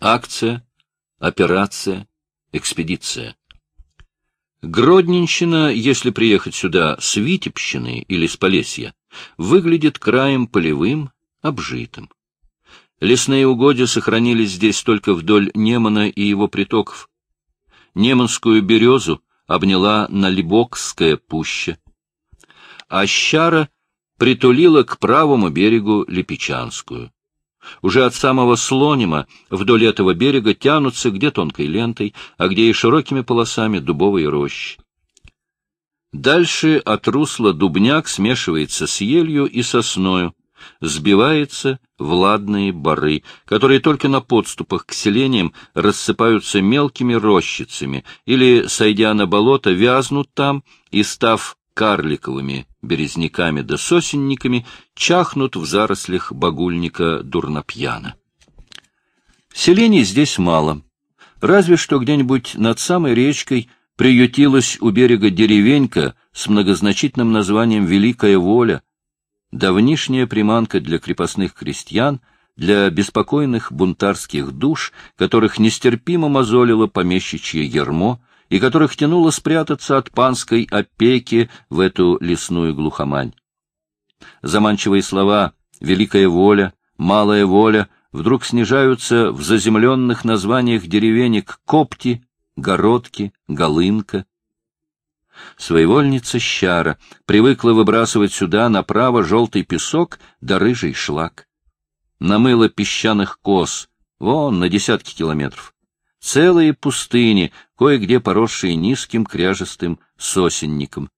Акция, операция, экспедиция. Гродненщина, если приехать сюда с Витебщины или с Полесья, выглядит краем полевым, обжитым. Лесные угодья сохранились здесь только вдоль Немана и его притоков. Неманскую березу обняла Налибокская пуща, а притулила к правому берегу Липичанскую. Уже от самого Слонима вдоль этого берега тянутся где тонкой лентой, а где и широкими полосами дубовые рощи. Дальше от русла дубняк смешивается с елью и сосною, сбивается в ладные бары, которые только на подступах к селениям рассыпаются мелкими рощицами или, сойдя на болото, вязнут там и, став карликовыми березняками да сосенниками, чахнут в зарослях багульника дурнопьяна. Селений здесь мало, разве что где-нибудь над самой речкой приютилась у берега деревенька с многозначительным названием «Великая воля», давнишняя приманка для крепостных крестьян, для беспокойных бунтарских душ, которых нестерпимо мозолило помещичье ермо, и которых тянуло спрятаться от панской опеки в эту лесную глухомань. Заманчивые слова «великая воля», «малая воля» вдруг снижаются в заземленных названиях деревенек Копти, Городки, Голынка. Своевольница Щара привыкла выбрасывать сюда направо желтый песок да рыжий шлак. Намыла песчаных коз, вон, на десятки километров. Целые пустыни, кое-где поросшие низким кряжестым сосенником.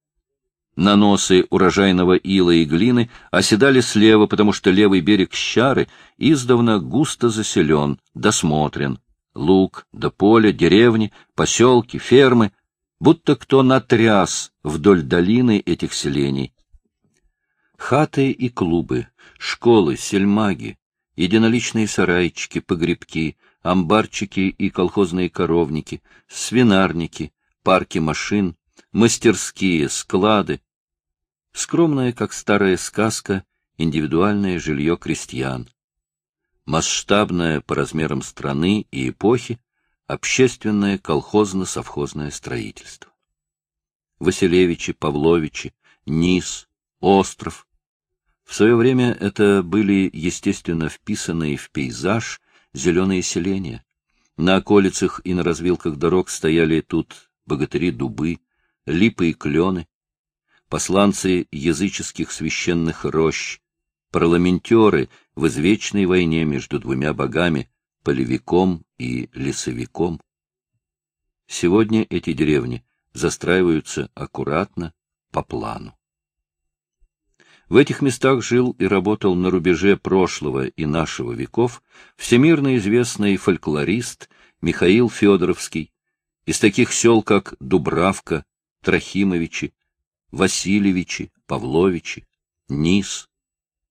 Наносы урожайного ила и глины оседали слева, потому что левый берег Щары издавна густо заселен, досмотрен. Луг, до поля, деревни, поселки, фермы, будто кто натряс вдоль долины этих селений. Хаты и клубы, школы, сельмаги, единоличные сарайчики, погребки — амбарчики и колхозные коровники, свинарники, парки машин, мастерские, склады. Скромное, как старая сказка, индивидуальное жилье крестьян. Масштабное по размерам страны и эпохи общественное колхозно-совхозное строительство. Василевичи, Павловичи, Низ, Остров. В свое время это были, естественно, вписанные в пейзаж зеленые селения. На околицах и на развилках дорог стояли тут богатыри-дубы, липы и клены, посланцы языческих священных рощ, парламентеры в извечной войне между двумя богами, полевиком и лесовиком. Сегодня эти деревни застраиваются аккуратно, по плану. В этих местах жил и работал на рубеже прошлого и нашего веков всемирно известный фольклорист Михаил Федоровский, из таких сел, как Дубравка, Трохимовичи, Васильевичи, Павловичи, Низ.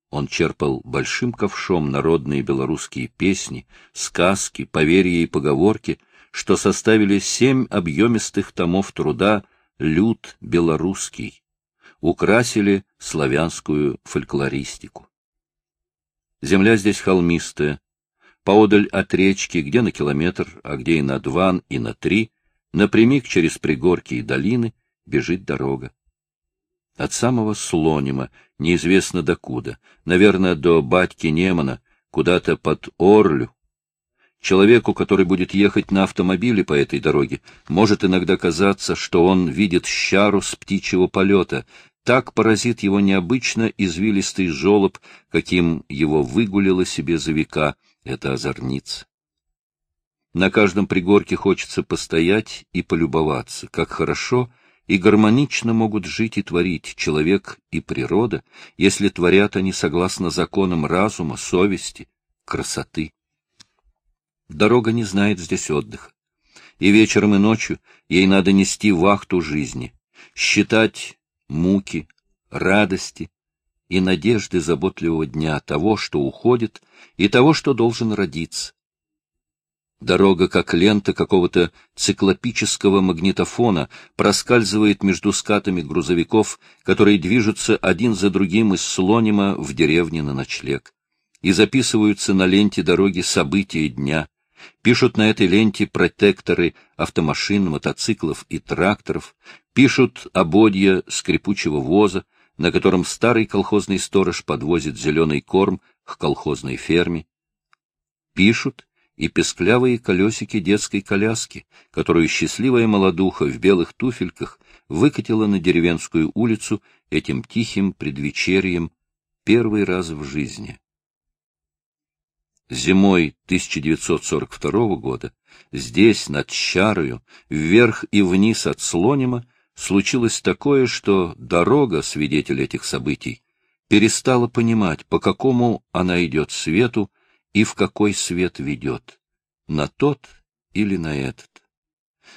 Он черпал большим ковшом народные белорусские песни, сказки, поверья и поговорки, что составили семь объемистых томов труда «Люд белорусский», украсили славянскую фольклористику. Земля здесь холмистая, поодаль от речки, где на километр, а где и на два, и на три, напрямик через пригорки и долины бежит дорога. От самого Слонима, неизвестно докуда, наверное, до батьки Немана, куда-то под Орлю. Человеку, который будет ехать на автомобиле по этой дороге, может иногда казаться, что он видит щару с птичьего полета, так поразит его необычно извилистый жолоб, каким его выгулила себе за века эта озорница. На каждом пригорке хочется постоять и полюбоваться, как хорошо и гармонично могут жить и творить человек и природа, если творят они согласно законам разума, совести, красоты. Дорога не знает здесь отдыха. И вечером, и ночью ей надо нести вахту жизни, считать муки, радости и надежды заботливого дня, того, что уходит, и того, что должен родиться. Дорога, как лента какого-то циклопического магнитофона, проскальзывает между скатами грузовиков, которые движутся один за другим из Слонима в деревне на ночлег, и записываются на ленте дороги события дня, Пишут на этой ленте протекторы автомашин, мотоциклов и тракторов, пишут ободья скрипучего воза, на котором старый колхозный сторож подвозит зеленый корм к колхозной ферме. Пишут и песклявые колесики детской коляски, которую счастливая молодуха в белых туфельках выкатила на деревенскую улицу этим тихим предвечерьем первый раз в жизни. Зимой 1942 года здесь, над Щарою, вверх и вниз от Слонима, случилось такое, что дорога, свидетель этих событий, перестала понимать, по какому она идет свету и в какой свет ведет, на тот или на этот.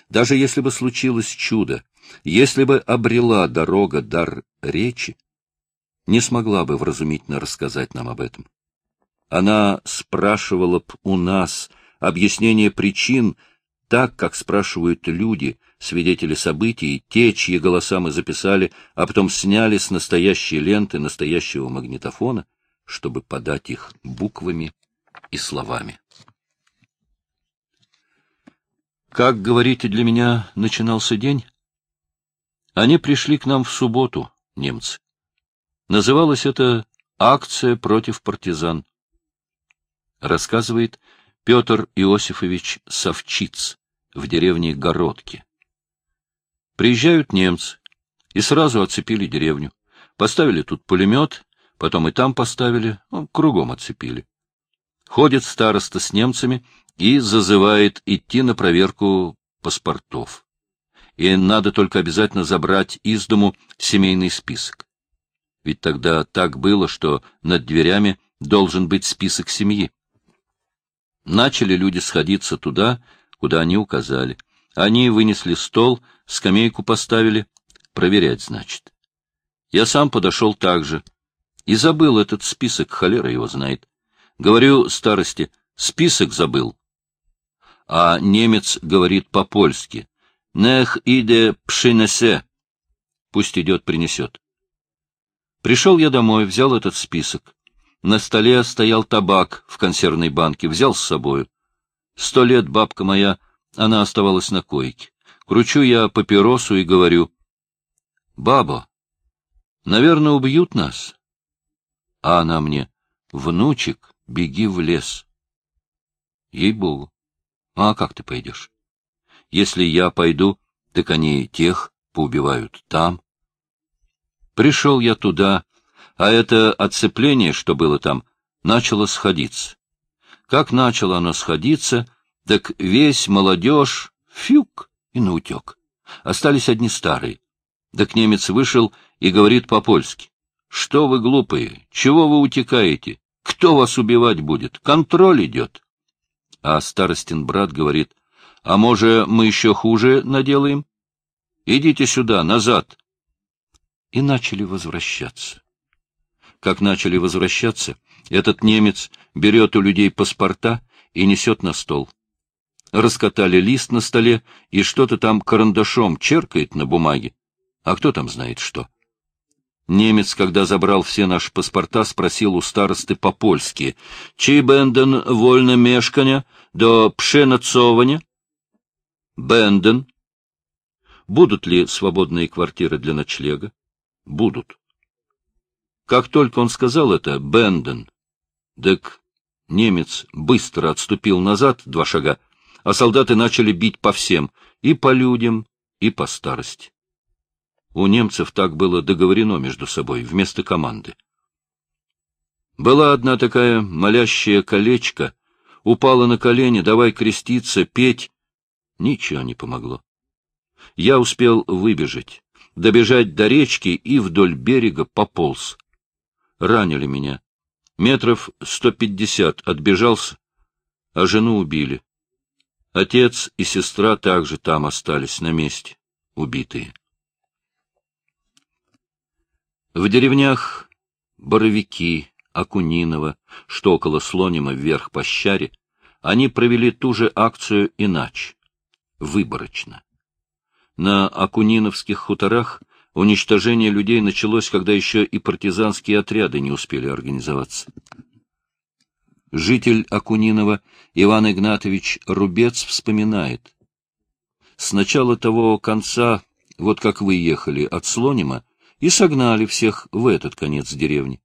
Даже если бы случилось чудо, если бы обрела дорога дар речи, не смогла бы вразумительно рассказать нам об этом. Она спрашивала б у нас объяснение причин, так, как спрашивают люди, свидетели событий, те, чьи голоса мы записали, а потом сняли с настоящей ленты настоящего магнитофона, чтобы подать их буквами и словами. Как, говорите, для меня начинался день? Они пришли к нам в субботу, немцы. Называлось это «Акция против партизан» рассказывает Петр Иосифович Савчиц в деревне Городки. Приезжают немцы и сразу оцепили деревню. Поставили тут пулемет, потом и там поставили, ну, кругом оцепили. Ходит староста с немцами и зазывает идти на проверку паспортов. И надо только обязательно забрать из дому семейный список. Ведь тогда так было, что над дверями должен быть список семьи. Начали люди сходиться туда, куда они указали. Они вынесли стол, скамейку поставили. Проверять, значит. Я сам подошел так же. И забыл этот список, холера его знает. Говорю старости, список забыл. А немец говорит по-польски. Нех иде пшинесе. Пусть идет, принесет. Пришел я домой, взял этот список. На столе стоял табак в консервной банке, взял с собою. Сто лет бабка моя, она оставалась на койке. Кручу я папиросу и говорю, «Баба, наверное, убьют нас». А она мне, «Внучек, беги в лес». Ей-богу. А как ты пойдешь? Если я пойду, так они тех поубивают там. Пришел я туда, а это отцепление, что было там, начало сходиться. Как начало оно сходиться, так весь молодежь фюк и наутек. Остались одни старые. Так немец вышел и говорит по-польски. Что вы глупые? Чего вы утекаете? Кто вас убивать будет? Контроль идет. А старостин брат говорит, а может, мы еще хуже наделаем? Идите сюда, назад. И начали возвращаться. Как начали возвращаться, этот немец берет у людей паспорта и несет на стол. Раскатали лист на столе и что-то там карандашом черкает на бумаге. А кто там знает что? Немец, когда забрал все наши паспорта, спросил у старосты по-польски, «Чи бенден вольно мешкання до пшенацования?» «Бенден». «Будут ли свободные квартиры для ночлега?» «Будут». Как только он сказал это, Бенден, так немец быстро отступил назад два шага, а солдаты начали бить по всем, и по людям, и по старости. У немцев так было договорено между собой, вместо команды. Была одна такая молящая колечко, упала на колени, давай креститься, петь. Ничего не помогло. Я успел выбежать, добежать до речки и вдоль берега пополз ранили меня. Метров сто пятьдесят отбежался, а жену убили. Отец и сестра также там остались на месте, убитые. В деревнях Боровики, Акуниново, что около Слонима вверх по Щаре, они провели ту же акцию иначе, выборочно. На Акуниновских хуторах Уничтожение людей началось, когда еще и партизанские отряды не успели организоваться. житель Акунинова Иван Игнатович Рубец вспоминает. С начала того конца, вот как вы ехали от Слонима, и согнали всех в этот конец деревни.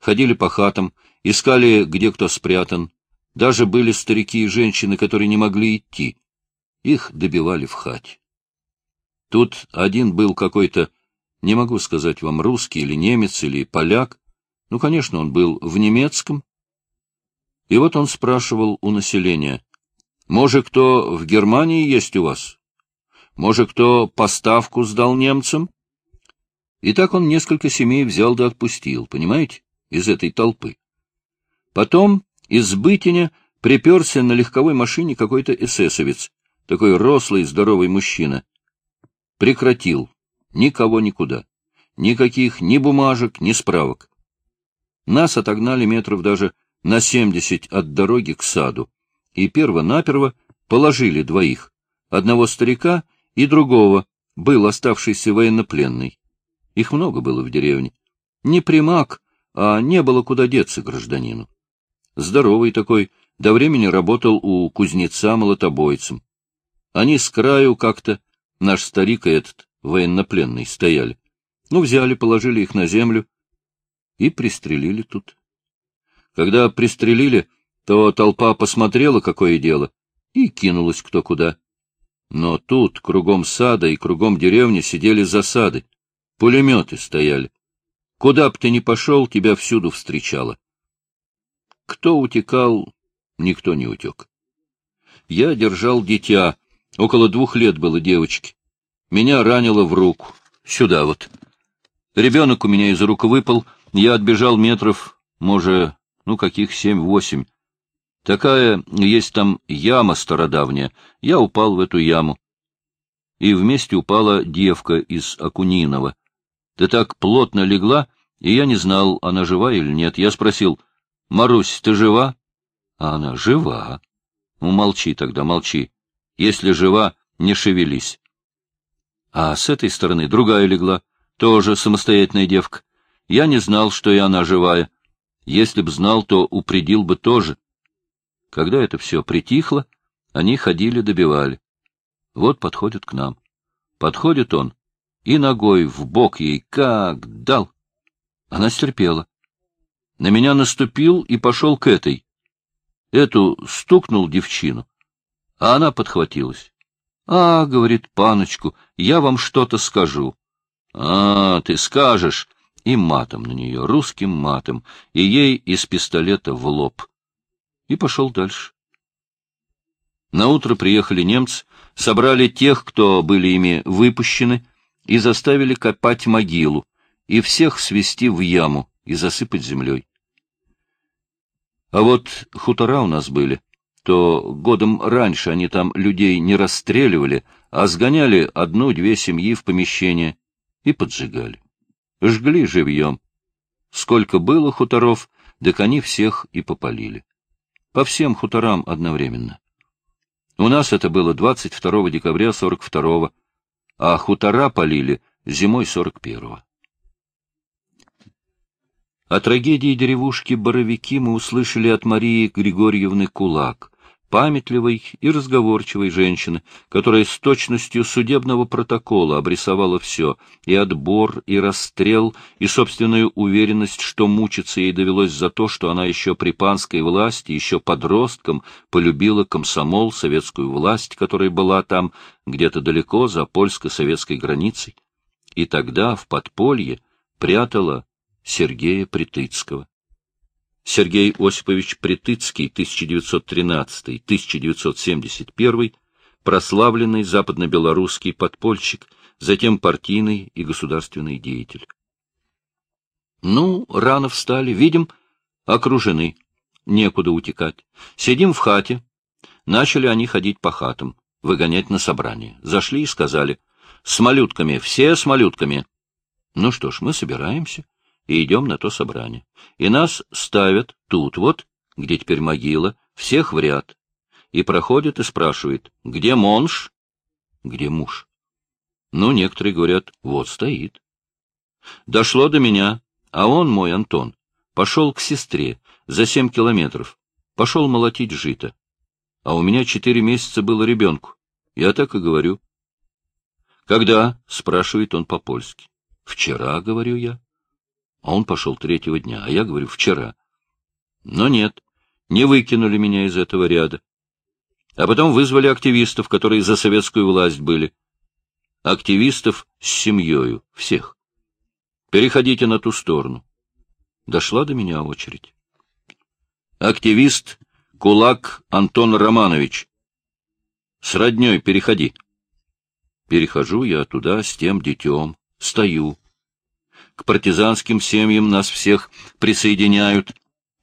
Ходили по хатам, искали, где кто спрятан. Даже были старики и женщины, которые не могли идти. Их добивали в хате. Тут один был какой-то, не могу сказать вам, русский или немец или поляк. Ну, конечно, он был в немецком. И вот он спрашивал у населения, «Может, кто в Германии есть у вас? Может, кто поставку сдал немцам?» И так он несколько семей взял да отпустил, понимаете, из этой толпы. Потом из Бытиня приперся на легковой машине какой-то эсэсовец, такой рослый, здоровый мужчина. Прекратил. Никого никуда. Никаких ни бумажек, ни справок. Нас отогнали метров даже на семьдесят от дороги к саду, и перво-наперво положили двоих, одного старика и другого, был оставшийся военнопленный. Их много было в деревне. Не примак, а не было куда деться гражданину. Здоровый такой, до времени работал у кузнеца молотобойцем. Они с краю как-то, наш старик и этот, военнопленный, стояли. Ну, взяли, положили их на землю и пристрелили тут. Когда пристрелили, то толпа посмотрела, какое дело, и кинулась кто куда. Но тут кругом сада и кругом деревни сидели засады. Пулеметы стояли. Куда б ты ни пошел, тебя всюду встречало. Кто утекал, никто не утек. Я держал дитя, около двух лет было девочке. Меня ранило в руку, сюда вот. Ребенок у меня из рук выпал, я отбежал метров, может, ну, каких семь-восемь. Такая есть там яма стародавняя. Я упал в эту яму. И вместе упала девка из Акунинова. Да так плотно легла, и я не знал, она жива или нет. Я спросил, «Марусь, ты жива?» А она, «Жива». Ну, молчи тогда, молчи. Если жива, не шевелись. А с этой стороны другая легла, тоже самостоятельная девка. Я не знал, что и она живая. Если б знал, то упредил бы тоже. Когда это все притихло, они ходили, добивали. Вот подходит к нам. Подходит он, и ногой в бок ей как дал. Она стерпела. На меня наступил и пошел к этой. Эту стукнул девчину, а она подхватилась. — А, — говорит паночку, — я вам что-то скажу. — А, ты скажешь. И матом на нее, русским матом, и ей из пистолета в лоб. И пошел дальше. Наутро приехали немцы, собрали тех, кто были ими выпущены, и заставили копать могилу, и всех свести в яму и засыпать землей. А вот хутора у нас были, то годом раньше они там людей не расстреливали, а сгоняли одну-две семьи в помещение и поджигали. Жгли живьем. Сколько было хуторов, так они всех и попалили. По всем хуторам одновременно. У нас это было 22 декабря 42-го, а хутора полили зимой 41-го. О трагедии деревушки Боровики мы услышали от Марии Григорьевны Кулак, памятливой и разговорчивой женщины, которая с точностью судебного протокола обрисовала все, и отбор, и расстрел, и собственную уверенность, что мучиться ей довелось за то, что она еще при панской власти, еще подростком, полюбила комсомол, советскую власть, которая была там, где-то далеко, за польско-советской границей, и тогда в подполье прятала Сергея Притыцкого. Сергей Осипович Притыцкий, 1913-1971, прославленный западно-белорусский подпольщик, затем партийный и государственный деятель. Ну, рано встали, видим, окружены, некуда утекать. Сидим в хате. Начали они ходить по хатам, выгонять на собрание. Зашли и сказали, с малютками, все с малютками. Ну что ж, мы собираемся и идем на то собрание. И нас ставят тут вот, где теперь могила, всех в ряд. И проходит и спрашивает, где монш? Где муж? Ну, некоторые говорят, вот стоит. Дошло до меня, а он, мой Антон, пошел к сестре за семь километров. Пошел молотить жито. А у меня четыре месяца было ребенку. Я так и говорю. «Когда?» — спрашивает он по-польски. «Вчера», — говорю я. А он пошел третьего дня, а я говорю «вчера». Но нет, не выкинули меня из этого ряда. А потом вызвали активистов, которые за советскую власть были. Активистов с семьей, всех. Переходите на ту сторону. Дошла до меня очередь. Активист Кулак Антон Романович. С родней переходи. Перехожу я туда с тем детем, стою. К партизанским семьям нас всех присоединяют,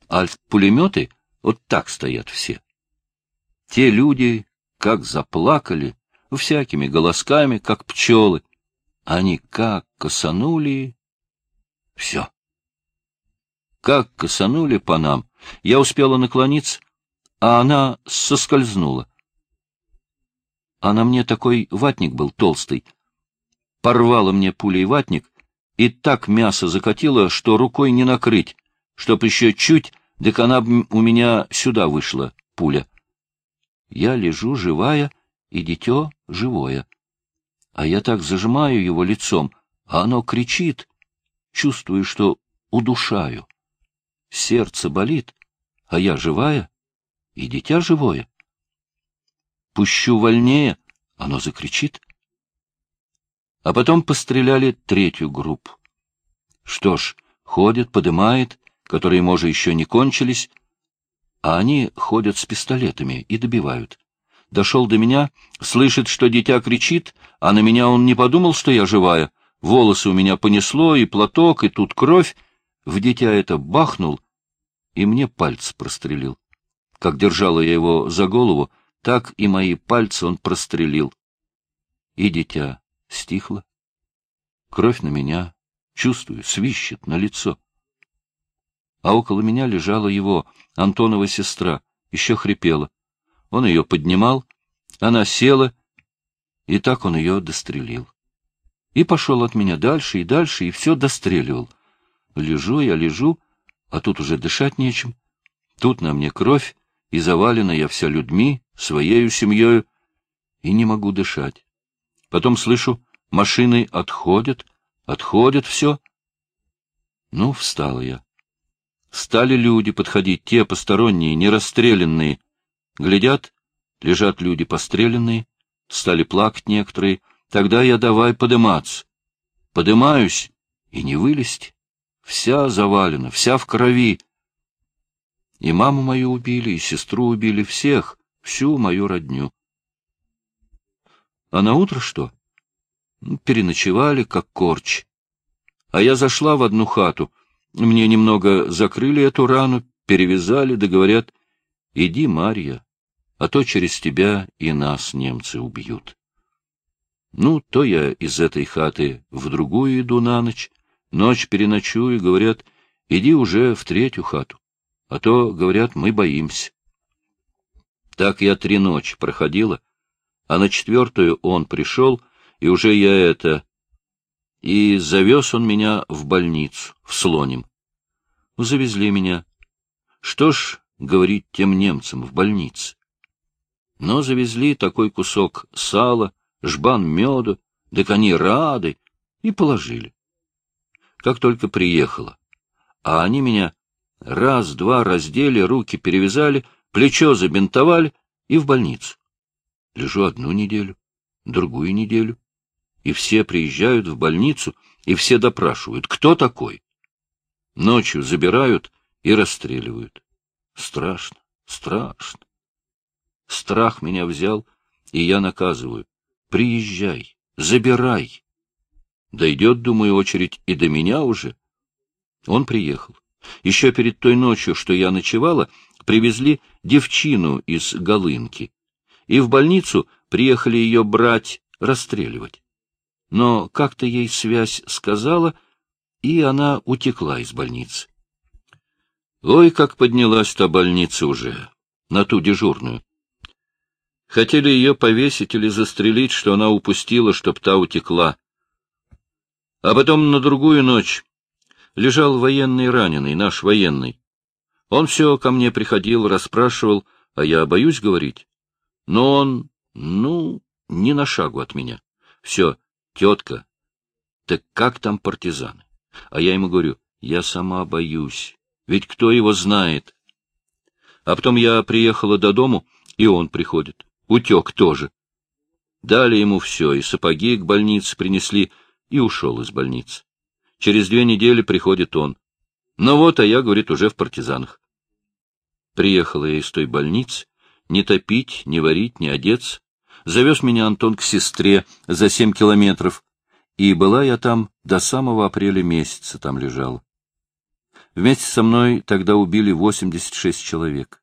а пулеметы вот так стоят все. Те люди, как заплакали, всякими голосками, как пчелы. Они как косанули... Все. Как косанули по нам. Я успела наклониться, а она соскользнула. А на мне такой ватник был толстый. Порвала мне пулей ватник, и так мясо закатило, что рукой не накрыть, чтоб еще чуть, так она у меня сюда вышла, пуля. Я лежу живая, и дитё живое. А я так зажимаю его лицом, а оно кричит. Чувствую, что удушаю. Сердце болит, а я живая, и дитя живое. Пущу вольнее, оно закричит. А потом постреляли третью группу. Что ж, ходит, подымает, которые, может, еще не кончились, а они ходят с пистолетами и добивают. Дошел до меня, слышит, что дитя кричит, а на меня он не подумал, что я живая. Волосы у меня понесло, и платок, и тут кровь. В дитя это бахнул, и мне пальцы прострелил. Как держала я его за голову, так и мои пальцы он прострелил. И дитя стихло. Кровь на меня, чувствую, свищет на лицо а около меня лежала его, Антонова сестра, еще хрипела. Он ее поднимал, она села, и так он ее дострелил. И пошел от меня дальше и дальше, и все достреливал. Лежу я, лежу, а тут уже дышать нечем. Тут на мне кровь, и завалена я вся людьми, своею семьей, и не могу дышать. Потом слышу, машины отходят, отходят все. Ну, встала я. Стали люди подходить, те посторонние, не расстрелянные. Глядят, лежат люди постреленные, стали плакать некоторые. Тогда я давай подыматься. Подымаюсь и не вылезть. Вся завалена, вся в крови. И маму мою убили, и сестру убили, всех, всю мою родню. А на утро что? Переночевали, как корч. А я зашла в одну хату — мне немного закрыли эту рану, перевязали, да говорят, иди, Марья, а то через тебя и нас немцы убьют. Ну, то я из этой хаты в другую иду на ночь, ночь переночую, говорят, иди уже в третью хату, а то, говорят, мы боимся. Так я три ночи проходила, а на четвертую он пришел, и уже я это и завез он меня в больницу, в Слоним. Завезли меня. Что ж, говорить тем немцам в больнице. Но завезли такой кусок сала, жбан меду, да они рады, и положили. Как только приехала, а они меня раз-два раздели, руки перевязали, плечо забинтовали и в больницу. Лежу одну неделю, другую неделю и все приезжают в больницу, и все допрашивают, кто такой. Ночью забирают и расстреливают. Страшно, страшно. Страх меня взял, и я наказываю. Приезжай, забирай. Дойдет, думаю, очередь и до меня уже. Он приехал. Еще перед той ночью, что я ночевала, привезли девчину из Голынки. И в больницу приехали ее брать, расстреливать но как-то ей связь сказала, и она утекла из больницы. Ой, как поднялась та больница уже, на ту дежурную. Хотели ее повесить или застрелить, что она упустила, чтоб та утекла. А потом на другую ночь лежал военный раненый, наш военный. Он все ко мне приходил, расспрашивал, а я боюсь говорить. Но он, ну, не на шагу от меня. Все, тетка, так как там партизаны? А я ему говорю, я сама боюсь, ведь кто его знает? А потом я приехала до дому, и он приходит. Утек тоже. Дали ему все, и сапоги к больнице принесли, и ушел из больницы. Через две недели приходит он. Ну вот, а я, говорит, уже в партизанах. Приехала я из той больницы, не топить, не варить, не одеться. Завез меня Антон к сестре за семь километров, и была я там до самого апреля месяца, там лежала. Вместе со мной тогда убили 86 человек.